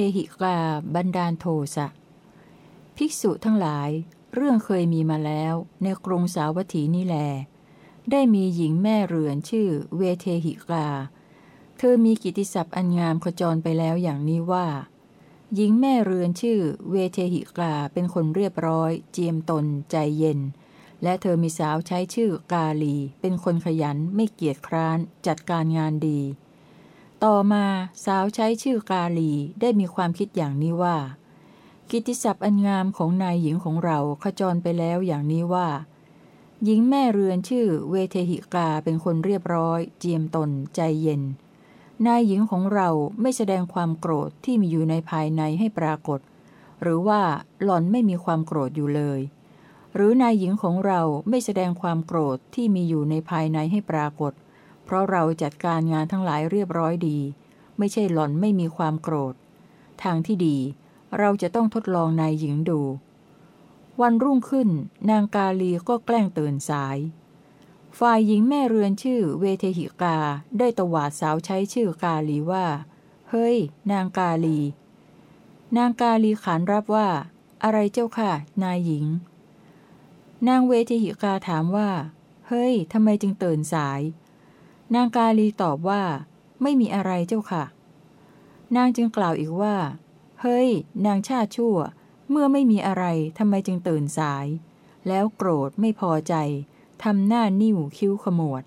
เทหิกาบันดาลโทสะ ภิกษุทั้งหลาย เรื่องเคยมีมาแล้วในกรุงสาวัตถีนี่แล ได้มีหญิงแม่เรือนชื่อเวเทหิกา เธอมีกิติศัพท์อันงามขจรไปแล้วอย่างนี้ว่า หญิงแม่เรือนชื่อเวเทหิกาเป็นคนเรียบร้อย เจียมตน ใจเย็น และเธอมีสาวใช้ชื่อกาลี เป็นคนขยันไม่เกียจคร้าน จัดการงานดี ต่อมาสาวใช้ชื่อกาลีได้มีความคิดอย่างนี้ว่า กิติศัพท์อันงามของนายหญิงของเราขจรไปแล้วอย่างนี้ว่า หญิงแม่เรือนชื่อเวเทหิกาเป็นคนเรียบร้อย เจียมตน ใจเย็น นายหญิงของเราไม่แสดงความโกรธที่มีอยู่ในภายในให้ปรากฏ หรือว่าหล่อนไม่มีความโกรธอยู่เลย หรือนายหญิงของเราไม่แสดงความโกรธที่มีอยู่ในภายในให้ปรากฏ เพราะเราจัดการงานทั้งหลายเรียบร้อยดี ไม่ใช่หล่อนไม่มีความโกรธ ทางที่ดีเราจะต้องทดลองนายหญิงดู วันรุ่งขึ้นนางกาลีก็แกล้งตื่นสาย ฝ่ายหญิงแม่เรือนชื่อเวเทหิกาได้ตวาดสาวใช้ชื่อกาลีว่า เฮ้ย นางกาลี นางกาลีขานรับว่า อะไรเจ้าค่ะ นายหญิง นางเวเทหิกาถามว่า เฮ้ยทำไมจึงตื่นสาย นางกาลีตอบว่า ไม่มีอะไรเจ้าค่ะ นางจึงกล่าวอีกว่า เฮ้ย นางชาติชั่ว เมื่อไม่มีอะไรทำไมจึงตื่นสาย แล้วโกรธไม่พอใจทำหน้านิ่วคิ้วขมวด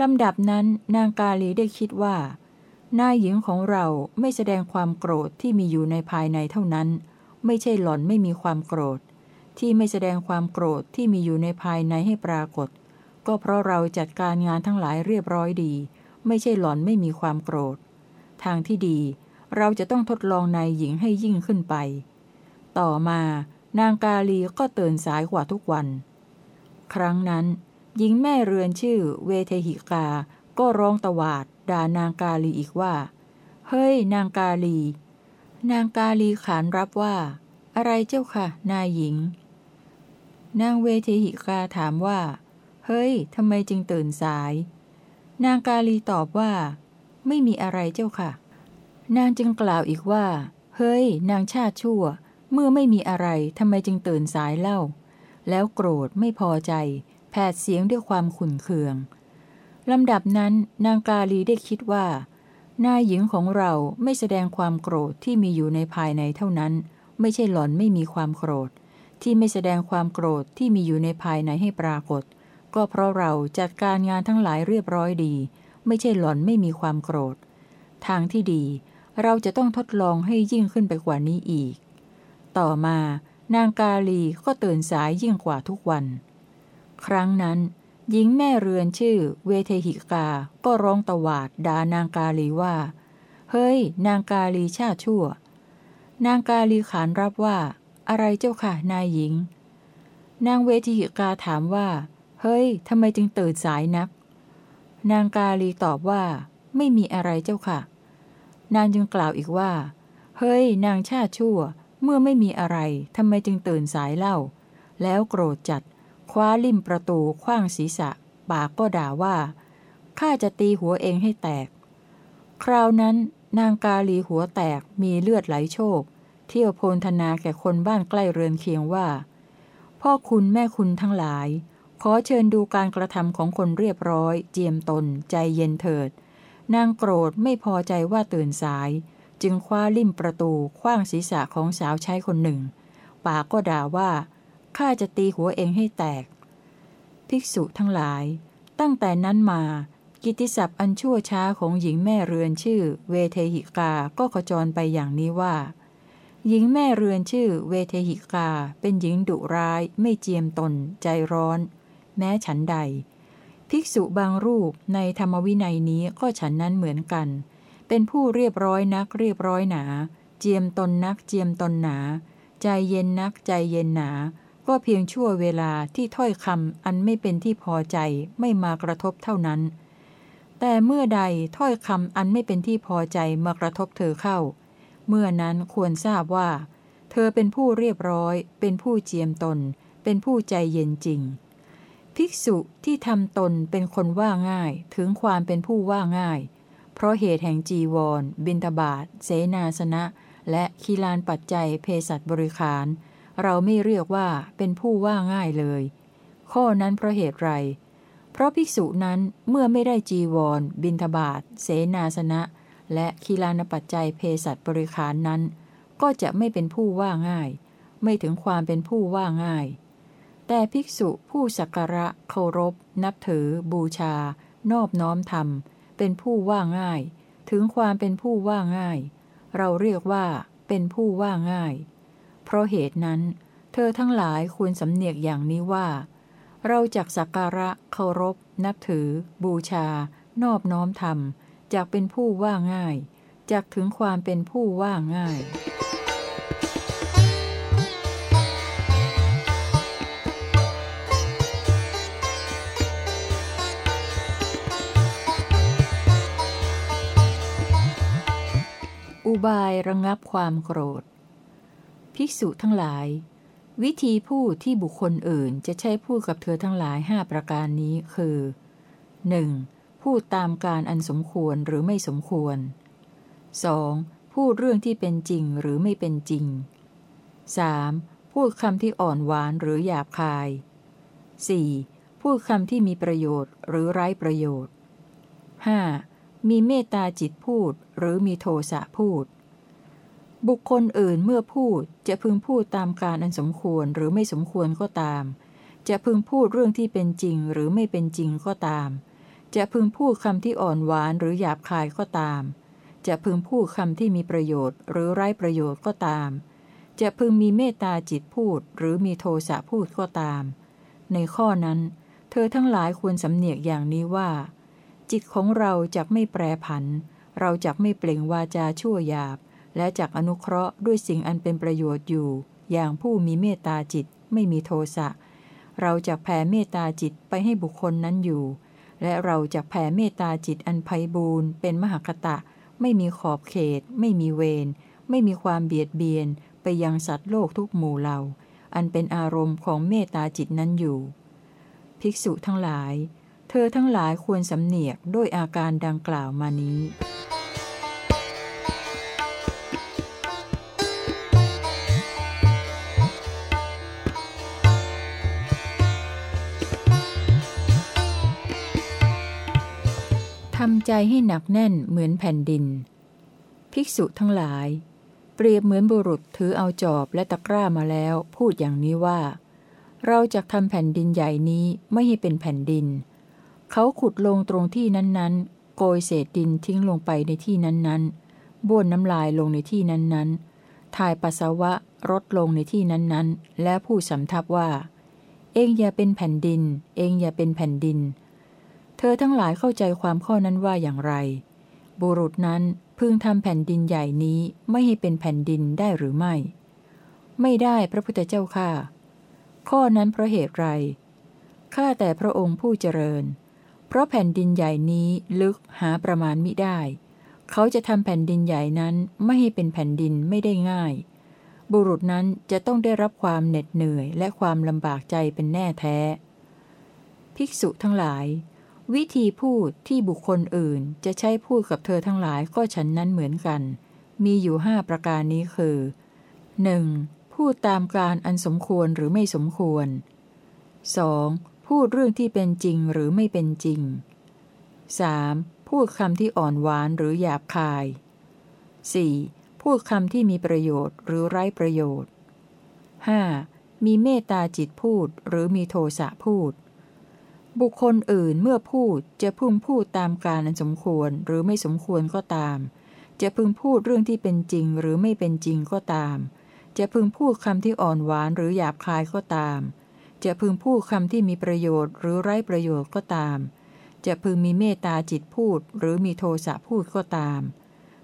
ลำดับนั้นนางกาลีได้คิดว่า นายหญิงของเราไม่แสดงความโกรธที่มีอยู่ในภายในเท่านั้น ไม่ใช่หล่อนไม่มีความโกรธ ที่ไม่แสดงความโกรธที่มีอยู่ในภายในให้ปรากฏ ก็เพราะเราจัดการงานทั้งหลายเรียบร้อยดี ไม่ใช่หล่อนไม่มีความโกรธ ทางที่ดี เราจะต้องทดลองนายหญิงให้ยิ่งขึ้นไป ต่อมานางกาลีก็เตือนสายกว่าทุกวัน ครั้งนั้น หญิงแม่เรือนชื่อเวเทหิกา ก็ร้องตวาดด่านางกาลีอีกว่า เฮ้ย นางกาลี นางกาลีขานรับว่า อะไรเจ้าค่ะ นายหญิง นางเวเทหิกาถามว่า เฮ้ยทำไมจึงตื่นสาย นางกาลีตอบว่า ไม่มีอะไรเจ้าค่ะ นางจึงกล่าวอีกว่า เฮ้ย นางชาติชั่ว เมื่อไม่มีอะไรทำไมจึงตื่นสายเล่า แล้วโกรธไม่พอใจ แผดเสียงด้วยความขุ่นเคืองลำดับนั้นนางกาลีได้คิดว่า นายหญิงของเราไม่แสดงความโกรธที่มีอยู่ในภายในเท่านั้น ไม่ใช่หล่อนไม่มีความโกรธ ที่ไม่แสดงความโกรธที่มีอยู่ในภายในให้ปรากฏ ก็เพราะเราจัดการงานทั้งหลายเรียบร้อยดี ไม่ใช่หล่อนไม่มีความโกรธ ทางที่ดีเราจะต้องทดลองให้ยิ่งขึ้นไปกว่านี้อีก ต่อมานางกาลีก็ตื่นสายยิ่งกว่าทุกวัน ครั้งนั้นหญิงแม่เรือนชื่อเวเทหิกา ก็ร้องตวาดด่านางกาลีว่า เฮ้ย นางกาลีชาชั่ว นางกาลีขานรับว่า อะไรเจ้าค่ะนายหญิง นางเวทีหิกาถามว่า เฮ้ยทำไมจึงตื่นสายนัก นางกาลีตอบว่า ไม่มีอะไรเจ้าค่ะ นางจึงกล่าวอีกว่า เฮ้ย นางชาชั่ว เมื่อไม่มีอะไรทำไมจึงตื่นสายเล่า แล้วโกรธจัด คว้าลิ่มประตูคว้างศีรษะ ปากก็ด่าว่าข้าจะตีหัวเองให้แตก คราวนั้นนางกาลีหัวแตกมีเลือดไหลโชก เที่ยวโพลธนาแก่คนบ้านใกล้เรือนเคียงว่า พ่อคุณแม่คุณทั้งหลาย ขอเชิญดูการกระทำของคนเรียบร้อย เจียมตน ใจเย็นเถิด นางโกรธไม่พอใจว่าตื่นสาย จึงคว้าลิ่มประตูคว้างศีรษะของสาวใช้คนหนึ่ง ปากก็ด่าว่าข้าจะตีหัวเองให้แตก ภิกษุทั้งหลาย ตั้งแต่นั้นมา กิติศัพท์อันชั่วช้าของหญิงแม่เรือนชื่อ เวเทหิกา ก็ขจรไปอย่างนี้ว่า หญิงแม่เรือนชื่อ เวเทหิกา เป็นหญิงดุร้าย ไม่เจียมตน ใจร้อน แม้ฉันใด ภิกษุบางรูปในธรรมวินัยนี้ก็ฉันนั้นเหมือนกัน เป็นผู้เรียบร้อยนักเรียบร้อยหนา เจียมตนนักเจียมตนหนา ใจเย็นนักใจเย็นหนา ก็เพียงชั่วเวลาที่ถ้อยคำอันไม่เป็นที่พอใจไม่มากระทบเท่านั้น แต่เมื่อใดถ้อยคำอันไม่เป็นที่พอใจมากระทบเธอเข้า เมื่อนั้นควรทราบว่า เธอเป็นผู้เรียบร้อย เป็นผู้เจียมตนเป็นผู้ใจเย็นจริง ภิกษุที่ทำตนเป็นคนว่าง่ายถึงความเป็นผู้ว่าง่าย เพราะเหตุแห่งจีวร บินทบาทเสนาสนะ และคีลานปัจจัยเพสัตบริขาร เราไม่เรียกว่าเป็นผู้ว่าง่ายเลย ข้อนั้นเพราะเหตุไร เพราะภิกษุนั้นเมื่อไม่ได้จีวร บินทบาทเสนาสนะ และคีลานปัจจัยเพสัตบริขารนั้น ก็จะไม่เป็นผู้ว่าง่าย ไม่ถึงความเป็นผู้ว่าง่าย แต่ภิกษุผู้สักการะเคารพ นับถือ บูชา นอบน้อมธรรม เป็นผู้ว่าง่าย ถึงความเป็นผู้ว่าง่าย เราเรียกว่า เป็นผู้ว่าง่าย เพราะเหตุนั้น เธอทั้งหลายควรสำเนียกอย่างนี้ว่า เราจักสักการะเคารพ นับถือ บูชา นอบน้อมธรรมจากเป็นผู้ว่าง่ายจากถึงความเป็นผู้ว่าง่าย อุบายระงับความโกรธ ภิกษุทั้งหลาย วิธีพูดที่บุคคลอื่นจะใช้พูดกับเธอทั้งหลายห้าประการนี้คือ 1. พูดตามการอันสมควรหรือไม่สมควร 2. พูดเรื่องที่เป็นจริงหรือไม่เป็นจริง 3. พูดคำที่อ่อนหวานหรือหยาบคาย 4. พูดคำที่มีประโยชน์หรือไร้ประโยชน์ 5. มีเมตตาจิตพูดหรือมีโทสะพูด บุคคลอื่นเมื่อพูดจะพึงพูดตามการอันสมควรหรือไม่สมควรก็ตาม จะพึงพูดเรื่องที่เป็นจริงหรือไม่เป็นจริงก็ตาม จะพึงพูดคำที่อ่อนหวานหรือหยาบคายก็ตาม จะพึงพูดคำที่มีประโยชน์ หรือไร้ประโยชน์ก็ตาม จะพึงมีเมตตาจิตพูด หรือมีโทสะพูดก็ตาม ในข้อนั้น เธอทั้งหลายควรสำเนียกอย่างนี้ว่า จิตของเราจะไม่แปรผัน เราจะไม่เปล่งวาจาชั่วหยาบ และจักอนุเคราะห์ด้วยสิ่งอันเป็นประโยชน์อยู่ อย่างผู้มีเมตตาจิตไม่มีโทสะ เราจะแผ่เมตตาจิตไปให้บุคคลนั้นอยู่ และเราจะแผ่เมตตาจิตอันไพบูรณ์เป็นมหคตะ ไม่มีขอบเขต ไม่มีเวร ไม่มีความเบียดเบียน ไปยังสัตว์โลกทุกหมู่เหล่า อันเป็นอารมณ์ของเมตตาจิตนั้นอยู่ ภิกษุทั้งหลาย เธอทั้งหลายควรสำเนียกด้วยอาการดังกล่าวมานี้ทำใจให้หนักแน่นเหมือนแผ่นดิน ภิกษุทั้งหลาย เปรียบเหมือนบุรุษถือเอาจอบและตะกร้ามาแล้ว พูดอย่างนี้ว่า เราจะทำแผ่นดินใหญ่นี้ไม่ให้เป็นแผ่นดิน เขาขุดลงตรงที่นั้นๆ โกยเศษดินทิ้งลงไปในที่นั้นๆ บ้วนน้ำลายลงในที่นั้นๆ ถ่ายปัสสาวะรดลงในที่นั้นๆ และผู้สำทับว่า เองอย่าเป็นแผ่นดิน เองอย่าเป็นแผ่นดิน เธอทั้งหลายเข้าใจความข้อนั้นว่าอย่างไร บุรุษนั้นพึงทำแผ่นดินใหญ่นี้ไม่ให้เป็นแผ่นดินได้หรือไม่ ไม่ได้พระพุทธเจ้าข้าข้อนั้นเพราะเหตุไรข้าแต่พระองค์ผู้เจริญ เพราะแผ่นดินใหญ่นี้ลึกหาประมาณมิได้ เขาจะทำแผ่นดินใหญ่นั้นไม่ให้เป็นแผ่นดินไม่ได้ง่าย บุรุษนั้นจะต้องได้รับความเหน็ดเหนื่อยและความลำบากใจเป็นแน่แท้ ภิกษุทั้งหลาย วิธีพูดที่บุคคลอื่นจะใช้พูดกับเธอทั้งหลายก็ฉันนั้นเหมือนกัน มีอยู่ห้าประการนี้คือ 1. พูดตามการอันสมควรหรือไม่สมควร 2. พูดเรื่องที่เป็นจริงหรือไม่เป็นจริง 3. พูดคำที่อ่อนหวานหรือหยาบคาย 4. พูดคำที่มีประโยชน์หรือไร้ประโยชน์ 5. มีเมตตาจิตพูดหรือมีโทสะพูด บุคคลอื่นเมื่อพูดจะพึงพูดตามการอันสมควรหรือไม่สมควรก็ตาม จะพึงพูดเรื่องที่เป็นจริงหรือไม่เป็นจริงก็ตาม จะพึงพูดคำที่อ่อนหวานหรือหยาบคายก็ตาม จะพึงพูดคำที่มีประโยชน์ หรือไร้ประโยชน์ก็ตาม จะพึงมีเมตตาจิตพูด หรือมีโทสะพูดก็ตาม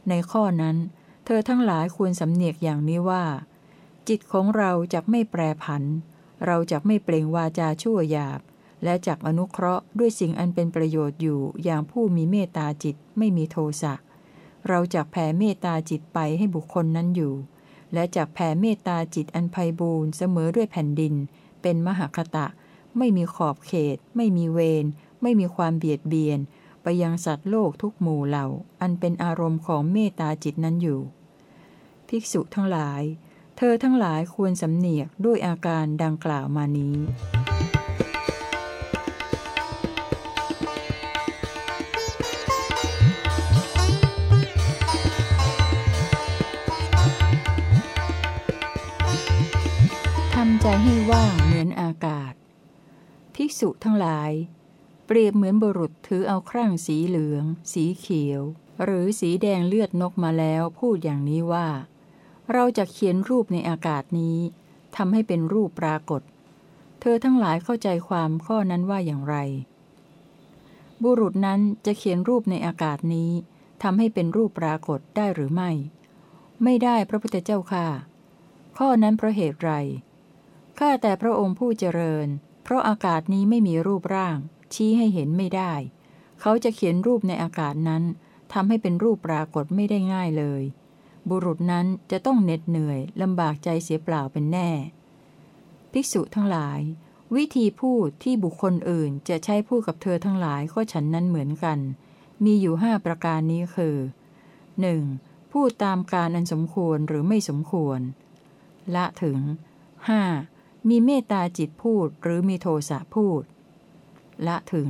ในข้อนั้น เธอทั้งหลายควรสำเนียกอย่างนี้ว่า จิตของเราจะไม่แปรผัน เราจะไม่เปล่งวาจาชั่วหยาบ และจักอนุเคราะห์ด้วยสิ่งอันเป็นประโยชน์อยู่อย่างผู้มีเมตตาจิตไม่มีโทสะเราจะแผ่เมตตาจิตไปให้บุคคลนั้นอยู่ และจะแผ่เมตตาจิตอันไพบูรณ์เสมอด้วยแผ่นดิน เป็นมหคตะ ไม่มีขอบเขต ไม่มีเวร ไม่มีความเบียดเบียน ไปยังสัตว์โลกทุกหมู่เหล่า อันเป็นอารมณ์ของเมตตาจิตนั้นอยู่ ภิกษุทั้งหลาย เธอทั้งหลายควรสำเนียกด้วยอาการดังกล่าวมานี้ทำใจให้ว่าง ภิกษุทั้งหลาย เปรียบเหมือนบุรุษถือเอาครั่งสีเหลือง สีเขียว หรือสีแดงเลือดนกมาแล้วพูดอย่างนี้ว่า เราจะเขียนรูปในอากาศนี้ทำให้เป็นรูปปรากฏ เธอทั้งหลายเข้าใจความข้อนั้นว่าอย่างไร บุรุษนั้นจะเขียนรูปในอากาศนี้ทำให้เป็นรูปปรากฏได้หรือไม่ ไม่ได้พระพุทธเจ้าค่ะ ข้อนั้นเพราะเหตุไรข้าแต่พระองค์ผู้เจริญ เพราะอากาศนี้ไม่มีรูปร่าง ชี้ให้เห็นไม่ได้ เขาจะเขียนรูปในอากาศนั้นทำให้เป็นรูปปรากฏไม่ได้ง่ายเลย บุรุษนั้นจะต้องเหน็ดเหนื่อยลำบากใจเสียเปล่าเป็นแน่ ภิกษุทั้งหลาย วิธีพูดที่บุคคลอื่นจะใช้พูดกับเธอทั้งหลายก็ฉันนั้นเหมือนกัน มีอยู่ห้าประการนี้คือ 1. พูดตามการอันสมควรหรือไม่สมควร ละถึง 5. มีเมตตาจิตพูดหรือมีโทสะพูด ละถึง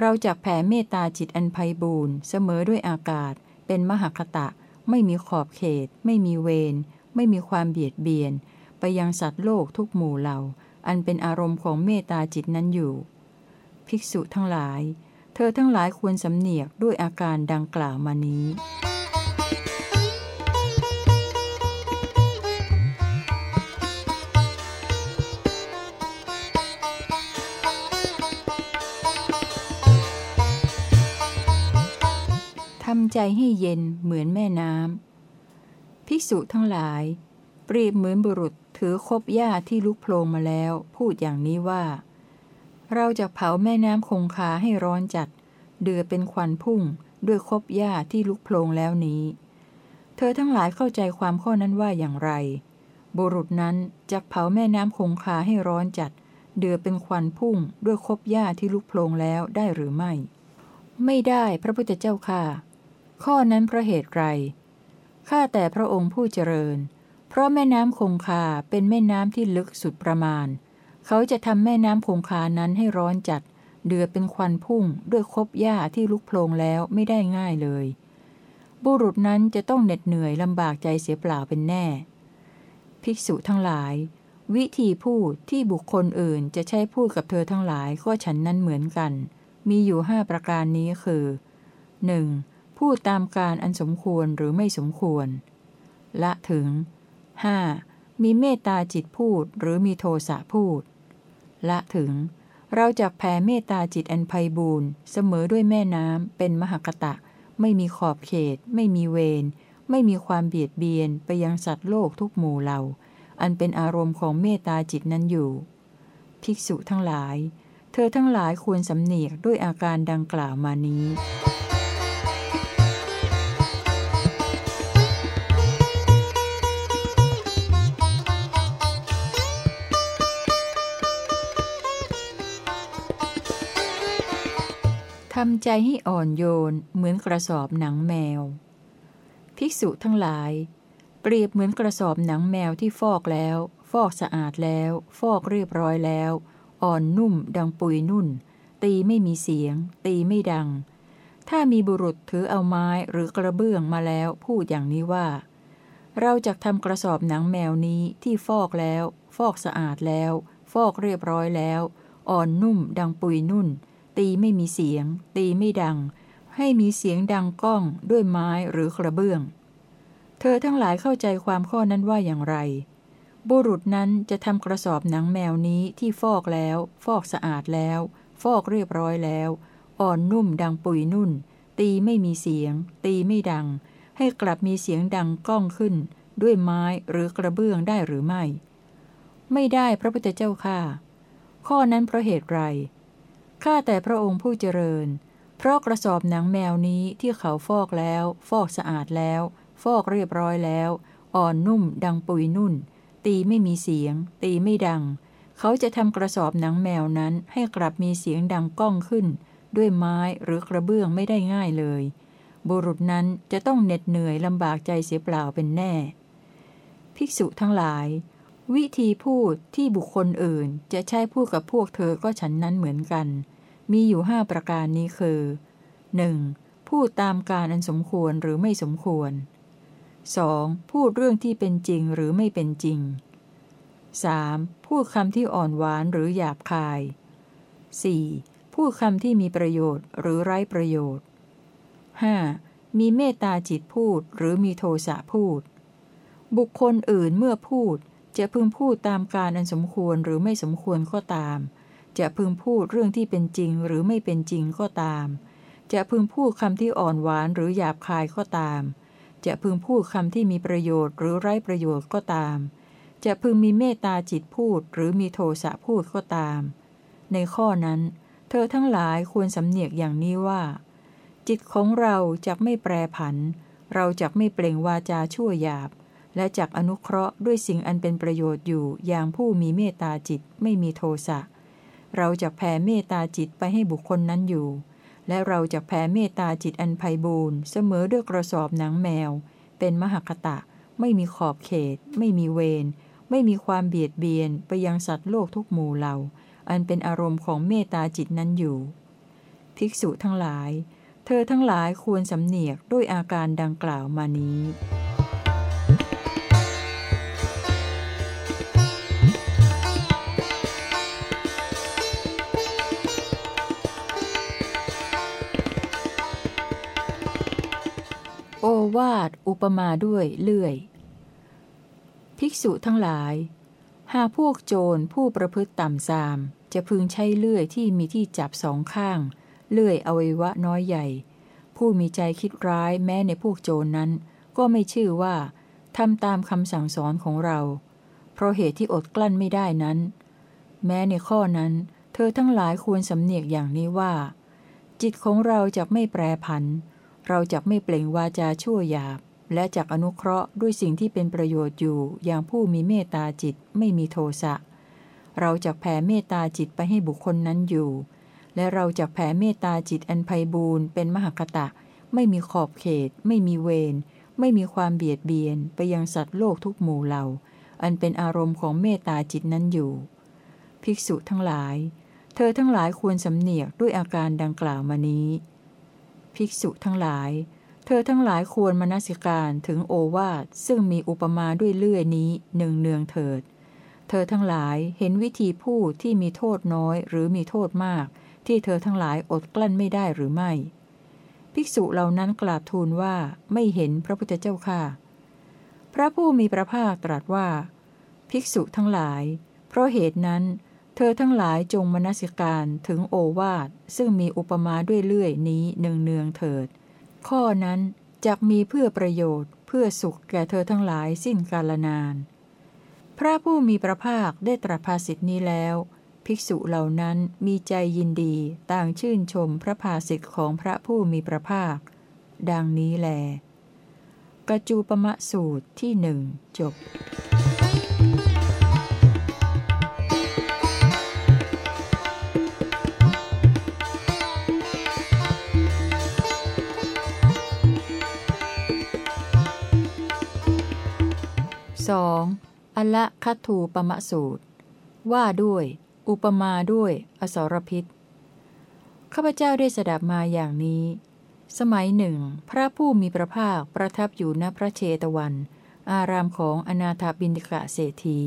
เราจะแผ่เมตตาจิตอันไพบูรณ์เสมอด้วยอากาศ เป็นมหคตะ ไม่มีขอบเขต ไม่มีเวรไม่มีความเบียดเบียน ไปยังสัตว์โลกทุกหมู่เหล่า อันเป็นอารมณ์ของเมตตาจิตนั้นอยู่ ภิกษุทั้งหลาย เธอทั้งหลายควรสำเนียกด้วยอาการดังกล่าวมานี้ ใจให้เย็นเหมือนแม่น้ำภิกษุทั้งหลาย เปรียบเหมือนบุรุษถือคบหญ้าที่ลุกโพลงมาแล้ว พูดอย่างนี้ว่า เราจะเผาแม่น้ำคงคาให้ร้อนจัด เดือดเป็นควันพุ่งด้วยคบหญ้าที่ลุกโพลงแล้วนี้ เธอทั้งหลายเข้าใจความข้อนั้นว่าอย่างไร บุรุษนั้นจะเผาแม่น้ำคงคาให้ร้อนจัด เดือดเป็นควันพุ่งด้วยคบหญ้าที่ลุกโพลงแล้วได้หรือไม่ ไม่ได้พระพุทธเจ้าค่ะ ข้อนั้นเพราะเหตุไร ข้าแต่พระองค์ผู้เจริญ เพราะแม่น้ำคงคาเป็นแม่น้ำที่ลึกสุดประมาณ เขาจะทำแม่น้ำคงคานั้นให้ร้อนจัด เดือดเป็นควันพุ่งด้วยคบหญ้าที่ลุกโพลงแล้วไม่ได้ง่ายเลย บุรุษนั้นจะต้องเหน็ดเหนื่อยลำบากใจเสียเปล่าเป็นแน่ ภิกษุทั้งหลาย วิธีพูดที่บุคคลอื่นจะใช้พูดกับเธอทั้งหลายก็ฉันนั้นเหมือนกัน มีอยู่ห้าประการนี้คือ 1. พูดตามการอันสมควรหรือไม่สมควร ละถึง 5. มีเมตตาจิตพูดหรือมีโทสะพูด ละถึง เราจะแผ่เมตตาจิตอันไพบูรณ์เสมอด้วยแม่น้ำเป็นมหกตะ ไม่มีขอบเขต ไม่มีเวรไม่มีความเบียดเบียนไปยังสัตว์โลกทุกหมู่เหล่า อันเป็นอารมณ์ของเมตตาจิตนั้นอยู่ ภิกษุทั้งหลาย เธอทั้งหลายควรสำเนียกด้วยอาการดังกล่าวมานี้ำใจให้อ่อนโยนเหมือนกระสอบหนังแมว ภิกษุทั้งหลาย เปรียบเหมือนกระสอบหนังแมวที่ฟอกแล้ว ฟอกสะอาดแล้ว ฟอกเรียบร้อยแล้ว อ่อนนุ่มดังปุยนุ่น ตีไม่มีเสียง ตีไม่ดัง ถ้ามีบุรุษถือเอาไม้หรือกระเบื้องมาแล้วพูดอย่างนี้ว่า เราจะทำกระสอบหนังแมวนี้ที่ฟอกแล้ว ฟอกสะอาดแล้ว ฟอกเรียบร้อยแล้ว อ่อนนุ่มดังปุยนุ่น ตีไม่มีเสียง ตีไม่ดัง ให้มีเสียงดังก้องด้วยไม้หรือกระเบื้อง เธอทั้งหลายเข้าใจความข้อนั้นว่าอย่างไร บุรุษนั้นจะทำกระสอบหนังแมวนี้ที่ฟอกแล้ว ฟอกสะอาดแล้ว ฟอกเรียบร้อยแล้ว อ่อนนุ่มดังปุยนุ่น ตีไม่มีเสียง ตีไม่ดัง ให้กลับมีเสียงดังก้องขึ้น ด้วยไม้หรือกระเบื้องได้หรือไม่ ไม่ได้พระพุทธเจ้าค่ะข้อนั้นเพราะเหตุไร ข้าแต่พระองค์ผู้เจริญ เพราะกระสอบหนังแมวนี้ที่เขาฟอกแล้ว ฟอกสะอาดแล้ว ฟอกเรียบร้อยแล้ว อ่อนนุ่ม ดังปุยนุ่น ตีไม่มีเสียง ตีไม่ดัง เขาจะทำกระสอบหนังแมวนั้นให้กลับมีเสียงดังก้องขึ้น ด้วยไม้หรือกระเบื้องไม่ได้ง่ายเลย บุรุษนั้นจะต้องเหน็ดเหนื่อยลำบากใจเสียเปล่าเป็นแน่ ภิกษุทั้งหลาย วิธีพูดที่บุคคลอื่นจะใช้พูดกับพวกเธอก็ฉันนั้นเหมือนกัน มีอยู่ห้าประการนี้คือ 1. พูดตามการอันสมควรหรือไม่สมควร 2. พูดเรื่องที่เป็นจริงหรือไม่เป็นจริง 3. พูดคำที่อ่อนหวานหรือหยาบคาย 4. พูดคำที่มีประโยชน์หรือไร้ประโยชน์ 5. มีเมตตาจิตพูดหรือมีโทสะพูด บุคคลอื่นเมื่อพูดจะพึงพูดตามการอันสมควรหรือไม่สมควรก็ตาม จะพึงพูดเรื่องที่เป็นจริงหรือไม่เป็นจริงก็ตาม จะพึงพูดคำที่อ่อนหวานหรือหยาบคายก็ตาม จะพึงพูดคำที่มีประโยชน์หรือไร้ประโยชน์ก็ตาม จะพึงมีเมตตาจิตพูดหรือมีโทสะพูดก็ตาม ในข้อนั้น เธอทั้งหลายควรสำเนียกอย่างนี้ว่า จิตของเราจะไม่แปรผัน เราจะไม่เปล่งวาจาชั่วหยาบและจักอนุเคราะห์ด้วยสิ่งอันเป็นประโยชน์อยู่อย่างผู้มีเมตตาจิตไม่มีโทสะ เราจะแผ่เมตตาจิตไปให้บุคคลนั้นอยู่ และเราจะแผ่เมตตาจิตอันไพบูรณ์เสมอด้วยกระสอบหนังแมว เป็นมหคตะ ไม่มีขอบเขต ไม่มีเวรไม่มีความเบียดเบียนไปยังสัตว์โลกทุกหมู่เหล่า อันเป็นอารมณ์ของเมตตาจิตนั้นอยู่ ภิกษุทั้งหลาย เธอทั้งหลายควรสำเนียกด้วยอาการดังกล่าวมานี้ วาทอุปมาด้วยเลื่อย ภิกษุทั้งหลาย หากพวกโจรผู้ประพฤติต่ำทราม จะพึงใช้เลื่อยที่มีที่จับสองข้าง เลื่อยอวัยวะน้อยใหญ่ ผู้มีใจคิดร้ายแม้ในพวกโจรนนั้น ก็ไม่ชื่อว่าทำตามคำสั่งสอนของเรา เพราะเหตุที่อดกลั้นไม่ได้นั้น แม้ในข้อนั้น เธอทั้งหลายควรสำเนียกอย่างนี้ว่า จิตของเราจะไม่แปรผันเเราจะไม่เปล่งวาจาชั่วหยาบ และจักอนุเคราะห์ด้วยสิ่งที่เป็นประโยชน์อยู่อย่างผู้มีเมตตาจิตไม่มีโทสะ เราจะแผ่เมตตาจิตไปให้บุคคลนั้นอยู่ และเราจะแผ่เมตตาจิตอันไพบูรณ์เป็นมหคตะ ไม่มีขอบเขต ไม่มีเวรไม่มีความเบียดเบียนไปยังสัตว์โลกทุกหมู่เหล่า อันเป็นอารมณ์ของเมตตาจิตนั้นอยู่ ภิกษุทั้งหลาย เธอทั้งหลายควรสำเนียกด้วยอาการดังกล่าวมานี้ ภิกษุทั้งหลาย เธอทั้งหลายควรมนสิการถึงโอวาทซึ่งมีอุปมาด้วยเลื่อยนี้หนึ่งเนืองเถิด เธอทั้งหลายเห็นวิธีพูดที่มีโทษน้อยหรือมีโทษมาก ที่เธอทั้งหลายอดกลั้นไม่ได้หรือไม่ ภิกษุเหล่านั้นกราบทูลว่าไม่เห็นพระพุทธเจ้าค่ะ พระผู้มีพระภาคตรัสว่า ภิกษุทั้งหลาย เพราะเหตุนั้น เธอทั้งหลายจงมนสิการถึงโอวาทซึ่งมีอุปมาด้วยเลื่อยนี้หนึ่งเนืองเถิด ข้อนั้นจะมีเพื่อประโยชน์ เพื่อสุขแก่เธอทั้งหลายสิ้นกาลนาน พระผู้มีพระภาคได้ตรัสภาสิทธินี้แล้ว ภิกษุเหล่านั้นมีใจยินดีต่างชื่นชมพระภาสิทธิของพระผู้มีพระภาค ดังนี้แลกจูปมะสูตรที่หนึ่งจบ งอละคัตูปมะสูตร ว่าด้วย อุปมาด้วย อสรพิษ ข้าพเจ้าได้สดับมาอย่างนี้ สมัยหนึ่ง พระผู้มีพระภาคประทับอยู่ณพระเชตวัน อารามของอนาถบินิกะเศรษฐี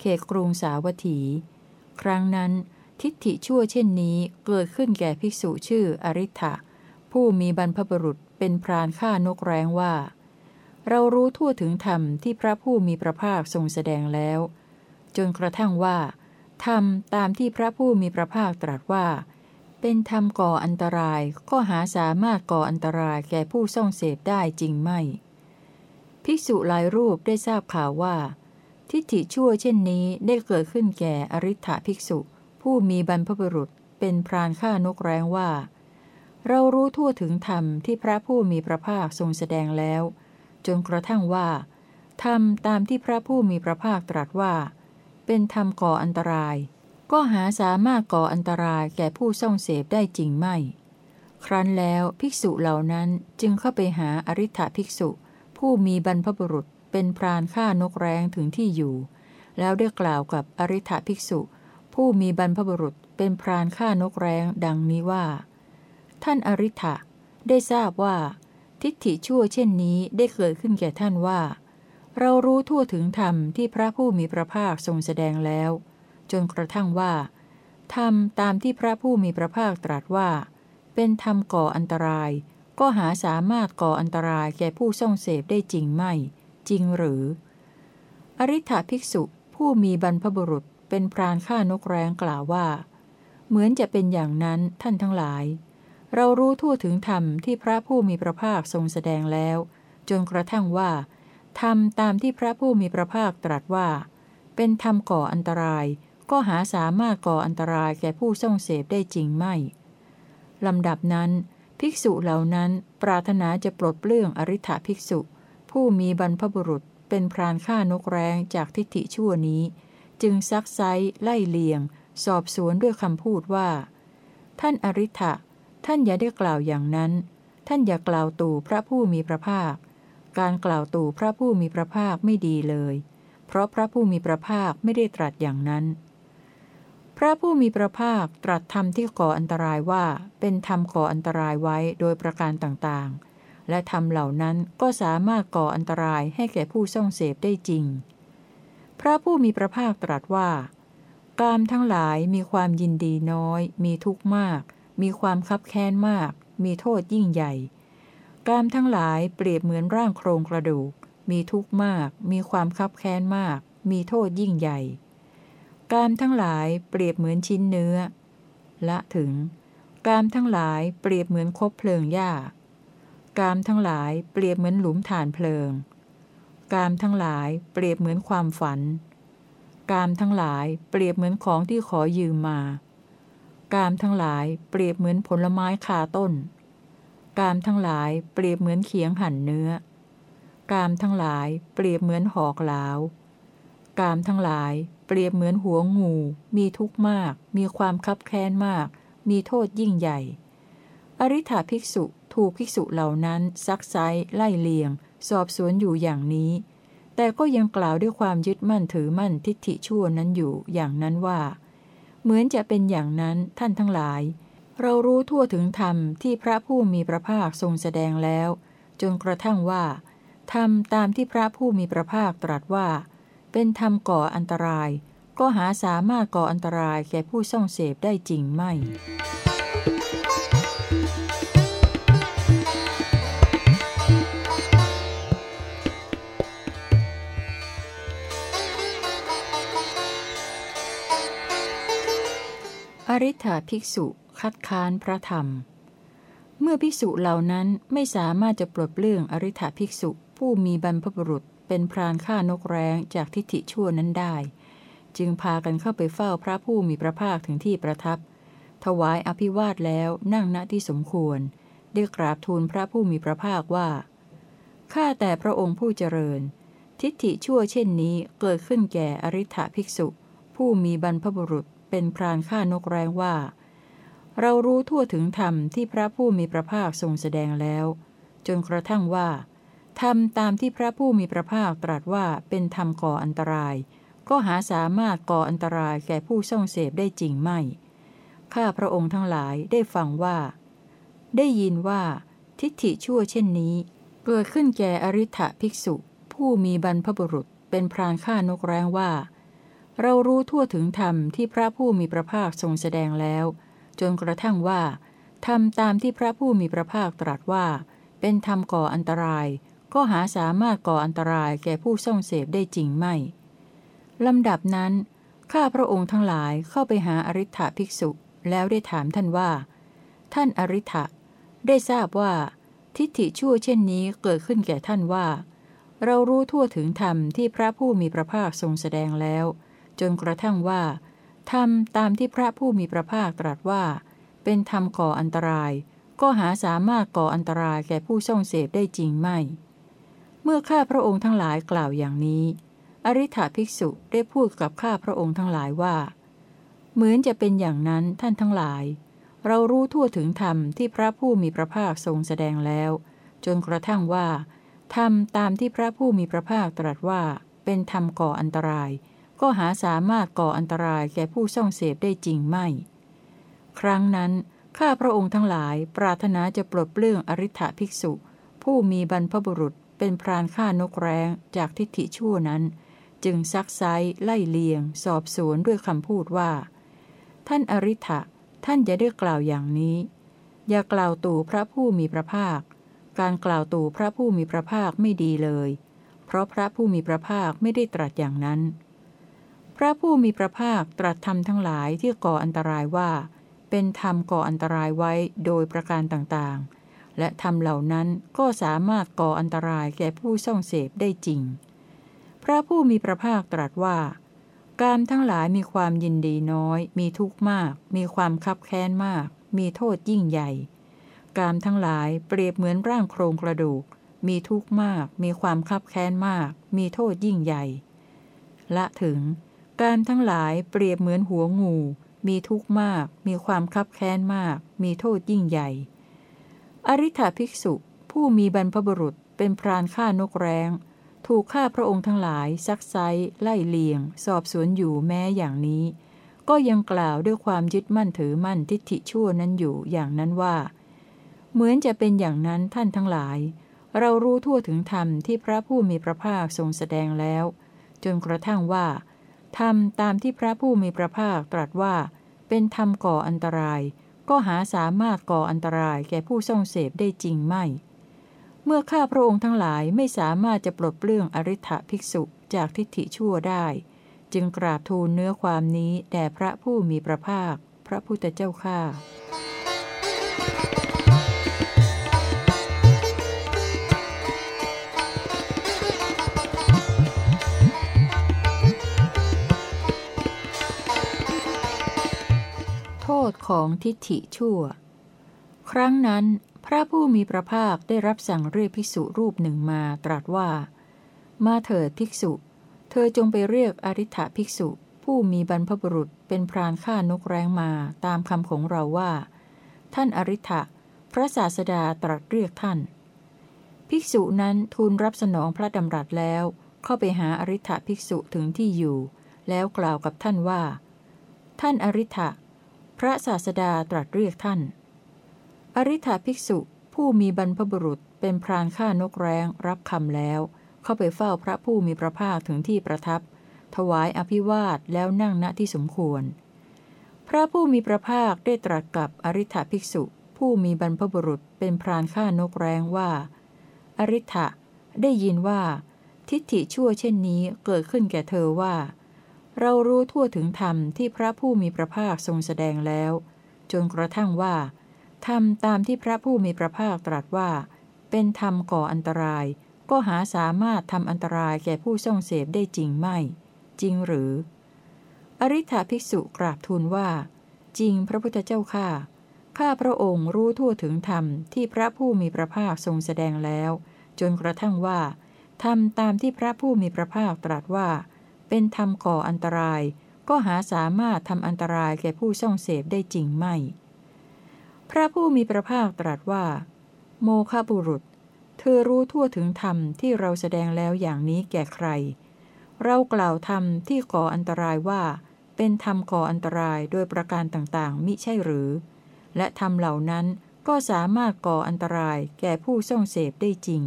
เขตกรุงสาวัตถี ครั้งนั้นทิฏฐิชั่วเช่นนี้เกิดขึ้นแก่ภิกษุชื่ออริ t ะผู้มีบรรพบุรุษเป็นพรานฆ่านกแร้งว่า เรารู้ทั่วถึงธรรมที่พระผู้มีพระภาคทรงแสดงแล้ว จนกระทั่งว่า ธรรมตามที่พระผู้มีพระภาคตรัสว่า เป็นธรรมก่ออันตรายก็หาสามารถก่ออันตรายแก่ผู้ส่องเสพได้จริงไม่ ภิกษุหลายรูปได้ทราบข่าวว่า ทิฏฐิชั่วเช่นนี้ได้เกิดขึ้นแก่อริ t ภิกษุ ผู้มีบรรพบุรุษเป็นพรานฆ่านกแร้งว่า เรารู้ทั่วถึงธรรมที่พระผู้มีพระภาคทรงแสดงแล้ว จนกระทั่งว่าทำตามที่พระผู้มีพระภาคตรัสว่า เป็นธรรมก่ออันตราย ก็หาสามารถก่ออันตรายแก่ผู้ส่องเสพได้จริงไม่ ครั้นแล้วภิกษุเหล่านั้นจึงเข้าไปหาอริ t ภิกษุ ผู้มีบรรพบุรุษเป็นพรานฆ่านกแร้งถึงที่อยู่ แล้วได้กล่าวกับอริ t ภิกษุ ผู้มีบรรพบุรุษเป็นพรานฆ่านกแร้งดังนี้ว่า ท่านอริ t ได้ทราบว่า ทิฏฐิชั่วเช่นนี้ได้เกิดขึ้นแก่ท่านว่า เรารู้ทั่วถึงธรรมที่พระผู้มีพระภาคทรงแสดงแล้ว จนกระทั่งว่า ธรรมตามที่พระผู้มีพระภาคตรัสว่า เป็นธรรมก่ออันตราย ก็หาสามารถก่ออันตรายแก่ผู้ส่งเสพได้จริงไม่ จริงหรือ อริ t ภิกษุผู้มีบรรพบุรุษเป็นพรานฆ่านกแร้งกล่าวว่า เหมือนจะเป็นอย่างนั้นท่านทั้งหลาย เรารู้ทั่วถึงธรรมที่พระผู้มีพระภาคทรงแสดงแล้ว จนกระทั่งว่าธรรมตามที่พระผู้มีพระภาคตรัสว่า เป็นธรรมก่ออันตราย ก็หาสามารถก่ออันตรายแก่ผู้ส่งเสพได้จริงไม่ลำดับนั้น ภิกษุเหล่านั้นปรารถนาจะปลดเปลื้องอริ t ภิกษุ ผู้มีบรรพบุรุษเป็นพรานฆ่านกแร้งจากทิฏฐิชั่วนี้ จึงซักไซไล่เลียง สอบสวนด้วยคำพูดว่า ท่านอริ t ท่านอย่าได้กล่าวอย่างนั้น ท่านอย่ากล่าวตู่พระผู้มีพระภาค การกล่าวตู่พระผู้มีพระภาคไม่ดีเลย เพราะพระผู้มีพระภาคไม่ได้ตรัสอย่างนั้น พระผู้มีพระภาคตรัสธรรมที่ก่ออันตรายว่าเป็นธรรมก่ออันตรายไว้โดยประการต่างๆ และธรรมเหล่านั้นก็สามารถก่ออันตรายให้แก่ผู้ส่องเสพได้จริง พระผู้มีพระภาคตรัสว่ากามทั้งหลายมีความยินดีน้อย มีทุกข์มาก มีความคับแค้นมาก มีโทษยิ่งใหญ่ กามทั้งหลายเปรียบเหมือนร่างโครงกระดูก มีทุกข์มาก มีความคับแค้นมาก มีโทษยิ่งใหญ่ กามทั้งหลายเปรียบเหมือนชิ้นเนื้อ ละถึง กามทั้งหลายเปรียบเหมือนคบเพลิงหญ้ากามทั้งหลายเปรียบเหมือนหลุมฐานเพลิง กามทั้งหลายเปรียบเหมือนความฝัน กามทั้งหลายเปรียบเหมือนของที่ขอยืมมา กามทั้งหลายเปรียบเหมือนผลไม้คาต้น กามทั้งหลายเปรียบเหมือนเขียงหั่นเนื้อ กามทั้งหลายเปรียบเหมือนหอกเหลากามทั้งหลายเปรียบเหมือนหัวงู มีทุกข์มาก มีความคับแค้นมาก มีโทษยิ่งใหญ่ อริ t ภิกษุถูกภิกษุเหล่านั้น ซักไซไล่เลียง สอบสวนอยู่อย่างนี้ แต่ก็ยังกล่าวด้วยความยึดมั่นถือมั่นทิฏฐิชั่วนั้นอยู่อย่างนั้นว่า เหมือนจะเป็นอย่างนั้นท่านทั้งหลาย เรารู้ทั่วถึงธรรมที่พระผู้มีพระภาคทรงแสดงแล้ว จนกระทั่งว่าธรรมตามที่พระผู้มีพระภาคตรัสว่า เป็นธรรมก่ออันตราย ก็หาสามารถก่ออันตรายแก่ผู้ส่องเสพได้จริงไม่ อริ t ภิกษุคัดค้านพระธรรม เมื่อภิกษุเหล่านั้นไม่สามารถจะปลดเปลื้องอริ t ภิกษุผู้มีบรรพบุรุษเป็นพรานฆ่านกแร้งจากทิฏฐิชั่วนั้นได้ จึงพากันเข้าไปเฝ้าพระผู้มีพระภาคถึงที่ประทับ ถวายอภิวาทแล้วนั่งณที่สมควร ได้กราบทูลพระผู้มีพระภาคว่าข้าแต่พระองค์ผู้เจริญ ทิฏฐิชั่วเช่นนี้เกิดขึ้นแก่อริ t ภิกษุ ผู้มีบรรพบุรุษ เป็นพรานฆ่านกแร้งว่า เรารู้ทั่วถึงธรรมที่พระผู้มีพระภาคทรงแสดงแล้ว จนกระทั่งว่าทำตามที่พระผู้มีพระภาคตรัสว่าเป็นธรรมก่ออันตราย ก็หาสามารถก่ออันตรายแก่ผู้ส่องเสพได้จริงไม่ ข้าพระองค์ทั้งหลายได้ฟังว่า ได้ยินว่า ทิฏฐิชั่วเช่นนี้ เกิดขึ้นแก่อริ t h ภิกษุ ผู้มีบรรพบุรุษเป็นพรานฆ่านกแร้งว่า เรารู้ทั่วถึงธรรมที่พระผู้มีพระภาคทรงแสดงแล้ว จนกระทั่งว่าทำตามที่พระผู้มีพระภาคตรัสว่า เป็นธรรมก่ออันตราย ก็หาสามารถก่ออันตรายแก่ผู้ส่องเสพได้จริงไม่ลำดับนั้น ข้าพระองค์ทั้งหลายเข้าไปหาอริ t ภิกษุ แล้วได้ถามท่านว่า ท่านอริ t ได้ทราบว่า ทิฏฐิชั่วเช่นนี้เกิดขึ้นแก่ท่านว่า เรารู้ทั่วถึงธรรมที่พระผู้มีพระภาคทรงแสดงแล้ว จนกระทั่งว่าธรรมตามที่พระผู้มีพระภาคตรัสว่า เป็นธรรมก่ออันตราย ก็หาสามารถก่ออันตรายแก่ผู้ส่องเสพได้จริงไม่ เมื่อข้าพระองค์ทั้งหลายกล่าวอย่างนี้ อริ t ภิกษุได้พูดกับข้าพระองค์ทั้งหลายว่า เหมือนจะเป็นอย่างนั้นท่านทั้งหลาย เรารู้ทั่วถึงธรรมที่พระผู้มีพระภาคทรงแสดงแล้ว จนกระทั่งว่าธรรมตามที่พระผู้มีพระภาคตรัสว่า เป็นธรรมก่ออันตราย ก็หาสามารถก่ออันตรายแก่ผู้ส่องเสพได้จริงไม่ ครั้งนั้น ข้าพระองค์ทั้งหลายปรารถนาจะปลดเปลื้องอริ t ภิกษุ ผู้มีบรรพบุรุษเป็นพรานฆ่านกแร้งจากทิฏฐิชั่วนั้น จึงซักไซไล่เลียง สอบสวนด้วยคำพูดว่า ท่านอริ t ท่านอย่าได้กล่าวอย่างนี้ อย่ากล่าวตู่พระผู้มีพระภาค การกล่าวตู่พระผู้มีพระภาคไม่ดีเลย เพราะพระผู้มีพระภาคไม่ได้ตรัสอย่างนั้น พระผู้มีพระภาคตรัสธรรมทั้งหลายที่ก่ออันตรายว่า เป็นธรรมก่ออันตรายไว้โดยประการต่างๆ และธรรมเหล่านั้นก็สามารถก่ออันตรายแก่ผู้ส่องเสพได้จริง พระผู้มีพระภาคตรัสว่า กามทั้งหลายมีความยินดีน้อย มีทุกข์มาก มีความคับแค้นมาก มีโทษยิ่งใหญ่ กามทั้งหลายเปรียบเหมือนร่างโครงกระดูก มีทุกข์มาก มีความคับแค้นมาก มีโทษยิ่งใหญ่ ละถึง กามทั้งหลายเปรียบเหมือนหัวงู มีทุกข์มาก มีความคับแค้นมาก มีโทษยิ่งใหญ่ อริ t ภิกษุ ผู้มีบรรพบุรุษเป็นพรานฆ่านกแร้ง ถูกข้าพระองค์ทั้งหลาย ซักไซไล่เลียง สอบสวนอยู่แม้อย่างนี้ ก็ยังกล่าวด้วยความยึดมั่นถือมั่นทิฏฐิชั่วนั้นอยู่อย่างนั้นว่า เหมือนจะเป็นอย่างนั้นท่านทั้งหลาย เรารู้ทั่วถึงธรรมที่พระผู้มีพระภาคทรงแสดงแล้ว จนกระทั่งว่า ธรรมตามที่พระผู้มีพระภาคตรัสว่า เป็นธรรมก่ออันตราย ก็หาสามารถก่ออันตรายแก่ผู้ทรงเสพได้จริงไม่ เมื่อข้าพระองค์ทั้งหลายไม่สามารถจะปลดเปลื้องอริ t ภิกษุจากทิฏฐิชั่วได้ จึงกราบทูลเนื้อความนี้แด่พระผู้มีพระภาค พระพุทธเจ้าข้า โทษของทิฏฐิชั่ว ครั้งนั้น พระผู้มีพระภาคได้รับสั่งเรียกภิกษุรูปหนึ่งมาตรัสว่า มาเถิดภิกษุ เธอจงไปเรียกอริ t ภิกษุ ผู้มีบรรพบุรุษเป็นพรานฆ่านกแร้งมาตามคำของเราว่า ท่านอริ t พระศาสดาตรัสเรียกท่าน ภิกษุนั้นทูลรับสนองพระดำรัสแล้ว เข้าไปหาอริ t ภิกษุถึงที่อยู่ แล้วกล่าวกับท่านว่า ท่านอริ t พระศาสดาตรัสเรียกท่าน อริ t ภิกษุผู้มีบรรพบุรุษเป็นพรานฆ่านกแร้งรับคำแล้ว เข้าไปเฝ้าพระผู้มีพระภาคถึงที่ประทับ ถวายอภิวาทแล้วนั่งณที่สมควร พระผู้มีพระภาคได้ตรัสกับอริ t ภิกษุ ผู้มีบรรพบุรุษเป็นพรานฆ่านกแร้งว่า อริ t ได้ยินว่า ทิฏฐิชั่วเช่นนี้เกิดขึ้นแก่เธอว่า เรารู้ทั่วถึงธรรมที่พระผู้มีพระภาคทรงแสดงแล้ว จนกระทั่งว่าทำตามที่พระผู้มีพระภาคตรัสว่า เป็นธรรมก่ออันตราย ก็หาสามารถทำอันตรายแก่ผู้ส่องเสพได้จริงไม่ จริงหรือ อริ t ภิกษุกราบทูลว่า จริงพระพุทธเจ้าข้าข้าพระองค์รู้ทั่วถึงธรรมที่พระผู้มีพระภาคทรงแสดงแล้ว จนกระทั่งว่าทำตามที่พระผู้มีพระภาคตรัสว่า เป็นธรรมก่ออันตราย ก็หาสามารถทำอันตรายแก่ผู้ส่องเสพได้จริงไม่ พระผู้มีพระภาคตรัสว่า โมฆะบุรุษ เธอรู้ทั่วถึงธรรมที่เราแสดงแล้วอย่างนี้แก่ใคร เรากล่าวธรรมที่ก่ออันตรายว่า เป็นธรรมก่ออันตรายโดยประการต่างๆ มิใช่หรือ และธรรมเหล่านั้นก็สามารถก่ออันตรายแก่ผู้ส่องเสพได้จริง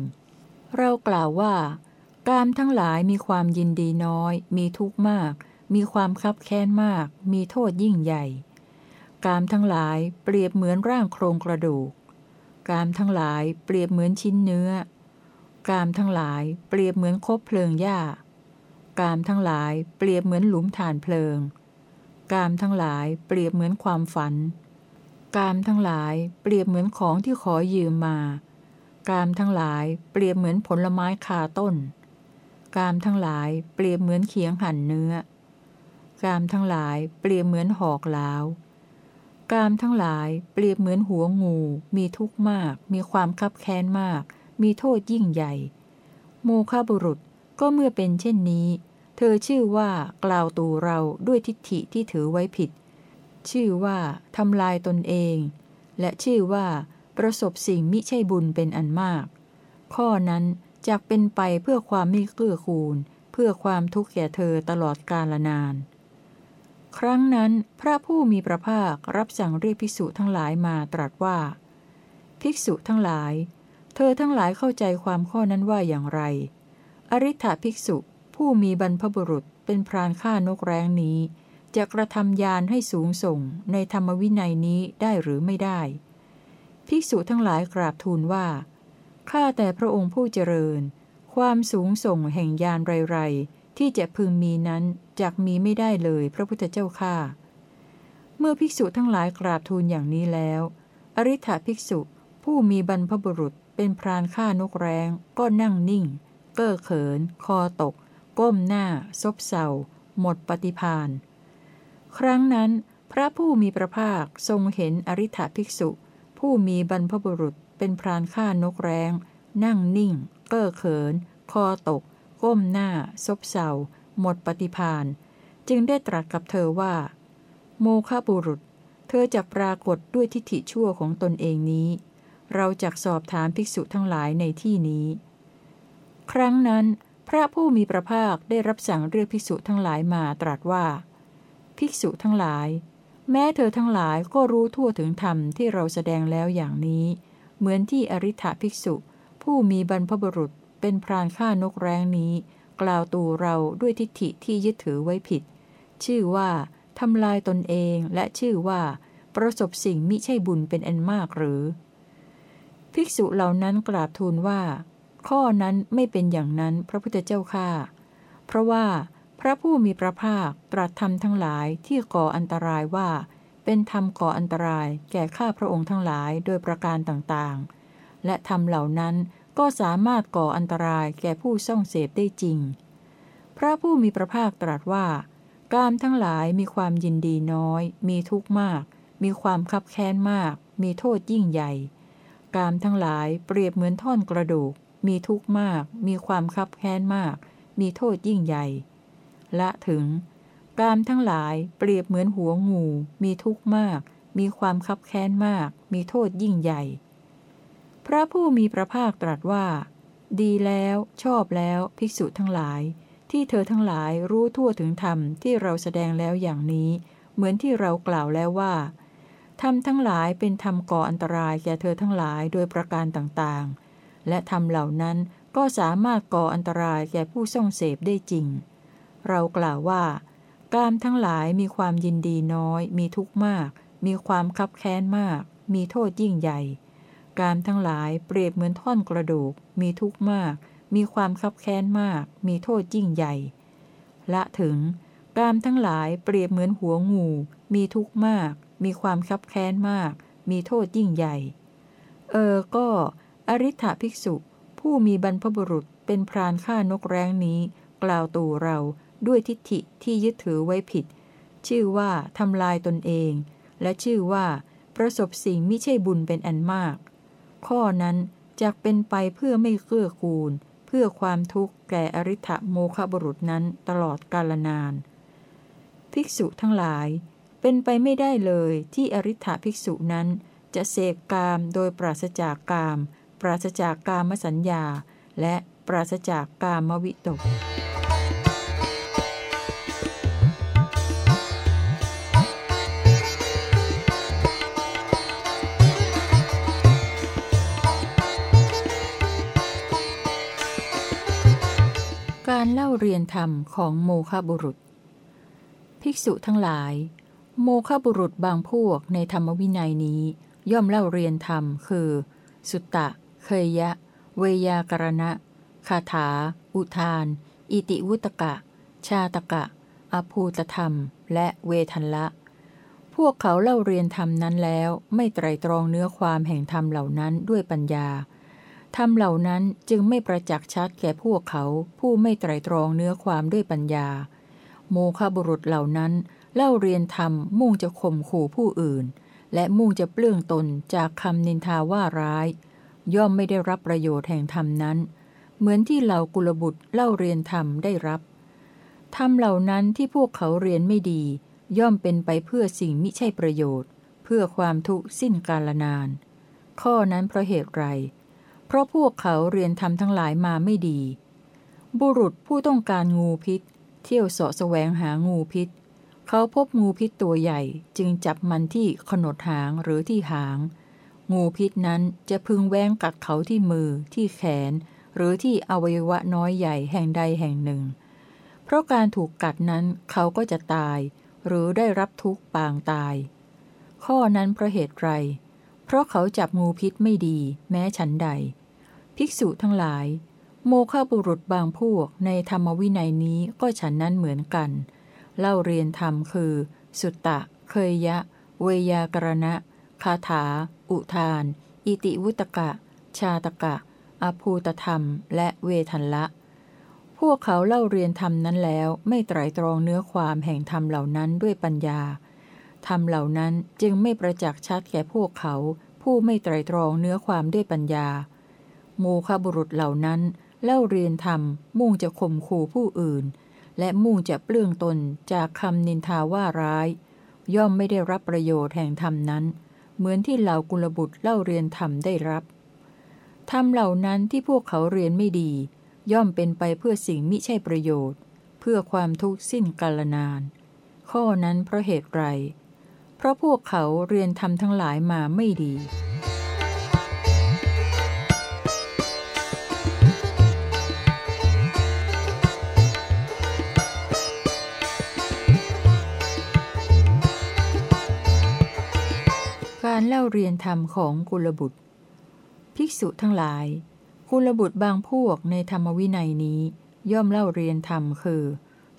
เรากล่าวว่า กามทั้งหลายมีความยินดีน้อย มีทุกข์มาก มีความคับแค้นมาก มีโทษยิ่งใหญ่ กามทั้งหลายเปรียบเหมือนร่างโครงกระดูก กามทั้งหลายเปรียบเหมือนชิ้นเนื้อ กามทั้งหลายเปรียบเหมือนคบเพลิงหญ้า กามทั้งหลายเปรียบเหมือนหลุมฐานเพลิง กามทั้งหลายเปรียบเหมือนความฝัน กามทั้งหลายเปรียบเหมือนของที่ขอยืมมา กามทั้งหลายเปรียบเหมือนผลไม้คาต้น กามทั้งหลายเปรียบเหมือนเขียงหั่นเนื้อ กามทั้งหลายเปรียบเหมือนหอกลาว กามทั้งหลายเปรียบเหมือนหัวงู มีทุกข์มาก มีความคับแค้นมาก มีโทษยิ่งใหญ่ โมฆะบุรุษก็เมื่อเป็นเช่นนี้ เธอชื่อว่ากล่าวตูเราด้วยทิฏฐิที่ถือไว้ผิด ชื่อว่าทำลายตนเอง และชื่อว่า ประสบสิ่งมิใช่บุญเป็นอันมาก ข้อนั้น จกเป็นไปเพื่อความไม่เกื้อคูล เพื่อความทุกข์แก่เธอตลอดกาลนาน ครั้งนั้นพระผู้มีพระภาครับสั่งเรียกภิกษุทั้งหลายมาตรัสว่า ภิกษุทั้งหลาย เธอทั้งหลายเข้าใจความข้อนั้นว่าอย่างไร อริ t ภิกษุผู้มีบรรพบุรุษเป็นพรานฆ่านกแร้งนี้ จะกระทำยานให้สูงส่งในธรรมวินัยนี้ได้หรือไม่ได้ ภิกษุทั้งหลายกราบทูลว่า ข้าแต่พระองค์ผู้เจริญ ความสูงส่งแห่งยานไรๆที่จะพึงมีนั้นจักมีไม่ได้เลยพระพุทธเจ้าข้าเมื่อภิกษุทั้งหลายกราบทูลอย่างนี้แล้ว อริ t ภิกษุผู้มีบรรพบุรุษเป็นพรานฆ่านกแร้ง ก็นั่งนิ่ง เก้อเขิน คอตก ก้มหน้า ซบเศร้าหมดปฏิพานครั้งนั้น พระผู้มีพระภาคทรงเห็นอริ t ภิกษุ ผู้มีบรรพบุรุษ เป็นพรานฆ่านกแร้ง นั่งนิ่ง เก้อเขิน คอตก ก้มหน้า ซบเศร้าหมดปฏิพานจึงได้ตรัสกับเธอว่า โมฆะบุรุษ เธอจะปรากฏด้วยทิฏฐิชั่วของตนเองนี้ เราจะสอบถามภิกษุทั้งหลายในที่นี้ ครั้งนั้น พระผู้มีพระภาคได้รับสั่งเรียกภิกษุทั้งหลายมาตรัสว่า ภิกษุทั้งหลาย แม้เธอทั้งหลายก็รู้ทั่วถึงธรรมที่เราแสดงแล้วอย่างนี้ เหมือนที่อริ t ภิกษุ ผู้มีบรรพบุรุษเป็นพรานฆ่านกแร้งนี้ กล่าวตูเราด้วยทิฏฐิที่ยึดถือไว้ผิด ชื่อว่าทำลายตนเองและชื่อว่า ประสบสิ่งมิใช่บุญเป็นอันมากหรือ ภิกษุเหล่านั้นกราบทูลว่า ข้อนั้นไม่เป็นอย่างนั้นพระพุทธเจ้าข้าเพราะว่าพระผู้มีพระภาคตรัสธรรมทั้งหลายที่ก่ออันตรายว่า เป็นธรรมก่ออันตรายแก่ข้าพระองค์ทั้งหลายโดยประการต่างๆ และธรรมเหล่านั้นก็สามารถก่ออันตรายแก่ผู้ส่องเสพได้จริง พระผู้มีพระภาคตรัสว่า กามทั้งหลายมีความยินดีน้อย มีทุกข์มาก มีความคับแค้นมาก มีโทษยิ่งใหญ่ กามทั้งหลายเปรียบเหมือนท่อนกระดูก มีทุกข์มาก มีความคับแค้นมาก มีโทษยิ่งใหญ่ ละถึง กามทั้งหลายเปรียบเหมือนหัวงู มีทุกข์มาก มีความคับแค้นมาก มีโทษยิ่งใหญ่ พระผู้มีพระภาคตรัสว่า ดีแล้วชอบแล้วภิกษุทั้งหลาย ที่เธอทั้งหลายรู้ทั่วถึงธรรมที่เราแสดงแล้วอย่างนี้ เหมือนที่เรากล่าวแล้วว่าธรรมทั้งหลายเป็นธรรมก่ออันตรายแก่เธอทั้งหลายโดยประการต่างๆ และธรรมเหล่านั้นก็สามารถก่ออันตรายแก่ผู้ส่องเสพได้จริง เรากล่าวว่า กามทั้งหลายมีความยินดีน้อย มีทุกข์มาก มีความคับแค้นมาก มีโทษยิ่งใหญ่ กามทั้งหลายเปรียบเหมือนท่อนกระดูก มีทุกข์มาก มีความคับแค้นมาก มีโทษยิ่งใหญ่ ละถึง กามทั้งหลายเปรียบเหมือนหัวงู มีทุกข์มาก มีความคับแค้นมาก มีโทษยิ่งใหญ่ เออ ก็อริ t ภิกษุ ผู้มีบรรพบุรุษเป็นพรานฆ่านกแร้งนี้ กล่าวตู่เรา ด้วยทิฏฐิที่ยึดถือไว้ผิด ชื่อว่าทำลายตนเอง และชื่อว่า ประสบสิ่งมิใช่บุญเป็นอันมาก ข้อนั้นจะเป็นไปเพื่อไม่เกื้อกูล เพื่อความทุกข์แก่อริ t โมคบุรุษนั้นตลอดกาลนาน ภิกษุทั้งหลาย เป็นไปไม่ได้เลยที่อริ t ภิกษุนั้น จะเสกกามโดยปราศจากกาม ปราศจากกามสัญญา และปราศจากกามวิตก เล่าเรียนธรรมของโมฆบุรุษ ภิกษุทั้งหลาย โมฆบุรุษบางพวกในธรรมวินัยนี้ ย่อมเล่าเรียนธรรม คือ สุตตะ เคยยะ เวยากรณะคาถา อุทาน อิติวุตกะ ชาตกะ อภูตธรรม และเวทันละ พวกเขาเล่าเรียนธรรมนั้นแล้วไม่ไตรตรองเนื้อความแห่งธรรมเหล่านั้นด้วยปัญญา ธรรมเหล่านั้นจึงไม่ประจักษ์ชัดแก่พวกเขาผู้ไม่ไตรตรองเนื้อความด้วยปัญญา โมฆะบุรุษเหล่านั้น เล่าเรียนธรรมมุ่งจะข่มขู่ผู้อื่น และมุ่งจะเปลื้องตนจากคำนินทาว่าร้าย ย่อมไม่ได้รับประโยชน์แห่งธรรมนั้น เหมือนที่เหล่ากุลบุตรเล่าเรียนธรรมได้รับธรรมเหล่านั้นที่พวกเขาเรียนไม่ดี ย่อมเป็นไปเพื่อสิ่งมิใช่ประโยชน์ เพื่อความทุกข์สิ้นกาลนาน ข้อนั้นเพราะเหตุไร เพราะพวกเขาเรียนทำทั้งหลายมาไม่ดี บุรุษผู้ต้องการงูพิษ เที่ยวเสาะแสวงหางูพิษ เขาพบงูพิษตัวใหญ่จึงจับมันที่ขนดหางหรือที่หาง งูพิษนั้นจะพึงแว้งกัดเขาที่มือที่แขน หรือที่อวัยวะน้อยใหญ่แห่งใดแห่งหนึ่ง เพราะการถูกกัดนั้นเขาก็จะตาย หรือได้รับทุกข์ปางตาย ข้อนั้นเพราะเหตุไร เพราะเขาจับงูพิษไม่ดี แม้ฉันใด ภิกษุทั้งหลาย โมฆะบุรุษบางพวกในธรรมวินัยนี้ก็ฉันนั้นเหมือนกัน เล่าเรียนธรรมคือ สุตตะ เคยยะ เวยากรณะ คาถา อุทาน อิติวุตกะ ชาตกะ อภูตธรรม และเวทันละ พวกเขาเล่าเรียนธรรมนั้นแล้วไม่ไตรตรองเนื้อความแห่งธรรมเหล่านั้นด้วยปัญญา ธรรมเหล่านั้นจึงไม่ประจักษ์ชัดแก่พวกเขาผู้ไม่ไตรตรองเนื้อความด้วยปัญญา โมฆะบุรุษเหล่านั้นเล่าเรียนธรรม มุ่งจะข่มขู่ผู้อื่น และมุ่งจะเปลื้องตนจากคำนินทาว่าร้าย ย่อมไม่ได้รับประโยชน์แห่งธรรมนั้น เหมือนที่เหล่ากุลบุตรเล่าเรียนธรรมได้รับธรรมเหล่านั้นที่พวกเขาเรียนไม่ดี ย่อมเป็นไปเพื่อสิ่งมิใช่ประโยชน์ เพื่อความทุกข์สิ้นกาลนาน ข้อนั้นเพราะเหตุไร เพราะพวกเขาเรียนธรรมทั้งหลายมาไม่ดี การเล่าเรียนธรรมของกุลบุตร ภิกษุทั้งหลาย กุลบุตรบางพวกในธรรมวินัยนี้ ย่อมเล่าเรียนธรรมคือ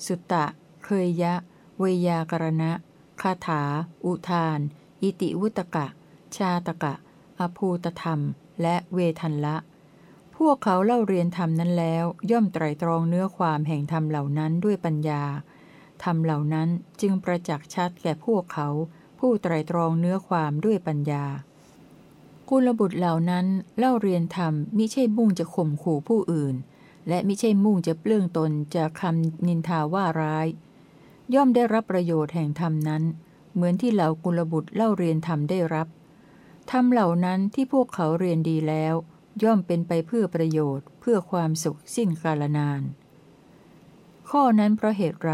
สุตตะ เคยยะ เวยากรณะ คาถา อุทาน อิติวุตกะ ชาตกะ อภูตธรรม และเวทันละ พวกเขาเล่าเรียนธรรมนั้นแล้ว ย่อมไตรตรองเนื้อความแห่งธรรมเหล่านั้นด้วยปัญญา ธรรมเหล่านั้นจึงประจักษ์ชัดแก่พวกเขา ผู้ไตรตรองเนื้อความด้วยปัญญา กุลบุตรเหล่านั้นเล่าเรียนธรรมมิใช่มุ่งจะข่มขู่ผู้อื่น และมิใช่มุ่งจะเปลื้องตนจากคำนินทาว่าร้าย ย่อมได้รับประโยชน์แห่งธรรมนั้น เหมือนที่เหล่ากุลบุตรเล่าเรียนธรรมได้รับธรรมเหล่านั้นที่พวกเขาเรียนดีแล้ว ย่อมเป็นไปเพื่อประโยชน์ เพื่อความสุขสิ้นกาลนาน ข้อนั้นเพราะเหตุไร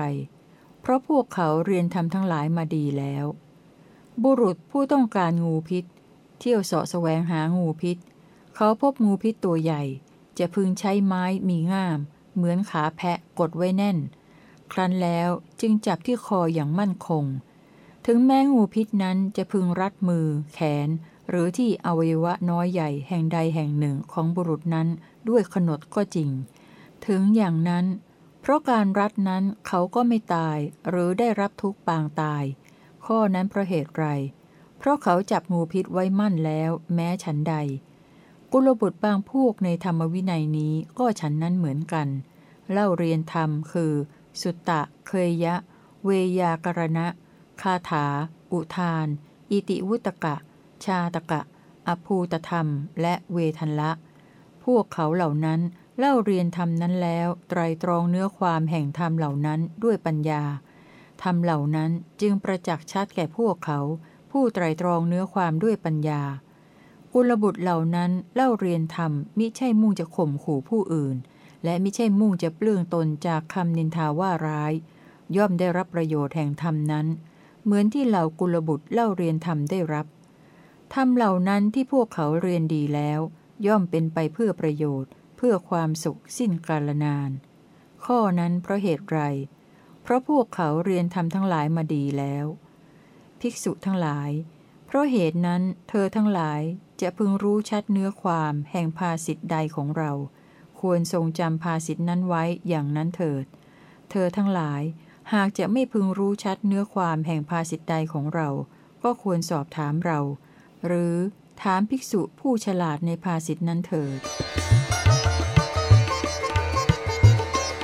เพราะพวกเขาเรียนธรรมทั้งหลายมาดีแล้ว บุรุษผู้ต้องการงูพิษ เที่ยวเสาะแสวงหางูพิษ เขาพบงูพิษตัวใหญ่ จะพึงใช้ไม้มีง่าม เหมือนขาแพะกดไว้แน่น ครั้นแล้วจึงจับที่คออย่างมั่นคง ถึงแม้งูพิษนั้นจะพึงรัดมือ แขน หรือที่อวัยวะน้อยใหญ่แห่งใดแห่งหนึ่งของบุรุษนั้นด้วยขนดก็จริง ถึงอย่างนั้น เพราะการรัดนั้นเขาก็ไม่ตายหรือได้รับทุกข์ปางตาย ข้อนั้นเพราะเหตุไร เพราะเขาจับงูพิษไว้มั่นแล้วแม้ฉันใด กุลบุตรบางพวกในธรรมวินัยนี้ก็ฉันนั้นเหมือนกัน เล่าเรียนธรรมคือ สุตตะ เคยยะ เวยากรณะ คาถา อุทาน อิติวุตกะ ชาตกะ อภูตธรรม และเวทันละ พวกเขาเหล่านั้นเล่าเรียนธรรมนั้นแล้ว ไตรตรองเนื้อความแห่งธรรมเหล่านั้นด้วยปัญญา ธรรมเหล่านั้นจึงประจักษ์ชัดแก่พวกเขา ผู้ไตรตรองเนื้อความด้วยปัญญา กุลบุตรเหล่านั้นเล่าเรียนธรรมมิใช่มุ่งจะข่มขู่ผู้อื่น และมิใช่มุ่งจะเปลื้องตนจากคำนินทาว่าร้าย ย่อมได้รับประโยชน์แห่งธรรมนั้น เหมือนที่เหล่ากุลบุตรเล่าเรียนธรรมได้รับธรรมเหล่านั้นที่พวกเขาเรียนดีแล้ว ย่อมเป็นไปเพื่อประโยชน์ เพื่อความสุขสิ้นกาลนาน ข้อนั้นเพราะเหตุไร เพราะพวกเขาเรียนธรรมทั้งหลายมาดีแล้ว ภิกษุทั้งหลาย เพราะเหตุนั้นเธอทั้งหลายจะพึงรู้ชัดเนื้อความแห่งภาสิทธิใดของเรา ควรทรงจำภาสิทธินั้นไว้อย่างนั้นเถิด เธอทั้งหลายหากจะไม่พึงรู้ชัดเนื้อความแห่งภาสิทธิใดของเรา ก็ควรสอบถามเรา หรือถามภิกษุผู้ฉลาดในภาสิทธินั้นเถิด